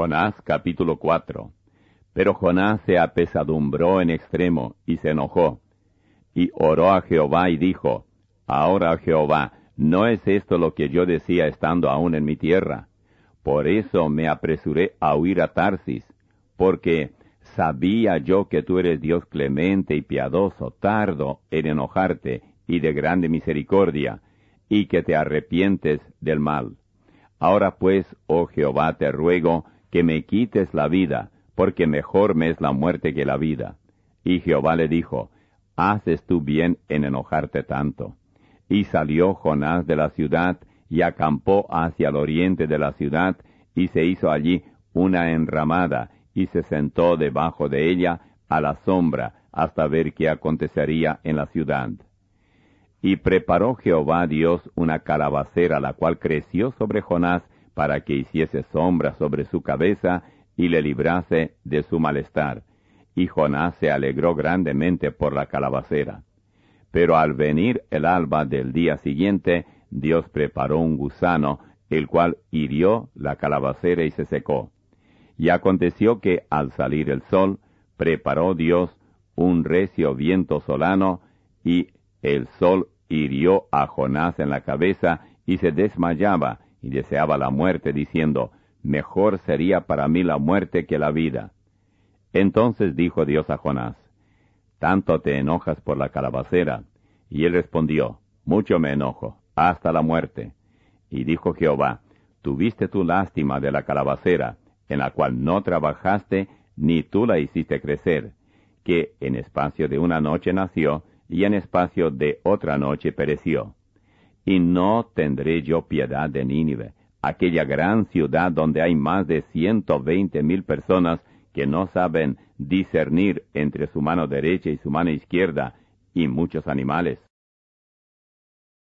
Jonás capítulo 4 Pero Jonás se apesadumbró en extremo y se enojó, y oró a Jehová y dijo, Ahora Jehová, ¿no es esto lo que yo decía estando aún en mi tierra? Por eso me apresuré a huir a Tarsis, porque sabía yo que tú eres Dios clemente y piadoso, tardo en enojarte y de grande misericordia, y que te arrepientes del mal. Ahora pues, oh Jehová, te ruego que me quites la vida, porque mejor me es la muerte que la vida. Y Jehová le dijo, Haces tú bien en enojarte tanto. Y salió Jonás de la ciudad, y acampó hacia el oriente de la ciudad, y se hizo allí una enramada, y se sentó debajo de ella a la sombra, hasta ver qué acontecería en la ciudad. Y preparó Jehová Dios una calabacera, la cual creció sobre Jonás, para que hiciese sombra sobre su cabeza y le librase de su malestar. Y Jonás se alegró grandemente por la calabacera. Pero al venir el alba del día siguiente, Dios preparó un gusano, el cual hirió la calabacera y se secó. Y aconteció que al salir el sol, preparó Dios un recio viento solano, y el sol hirió a Jonás en la cabeza, y se desmayaba, y deseaba la muerte, diciendo, Mejor sería para mí la muerte que la vida. Entonces dijo Dios a Jonás, Tanto te enojas por la calabacera. Y él respondió, Mucho me enojo, hasta la muerte. Y dijo Jehová, Tuviste tu lástima de la calabacera, en la cual no trabajaste, ni tú la hiciste crecer, que en espacio de una noche nació, y en espacio de otra noche pereció. Y no tendré yo piedad de Nínive, aquella gran ciudad donde hay más de ciento veinte mil personas que no saben discernir entre su mano derecha y su mano izquierda, y muchos animales.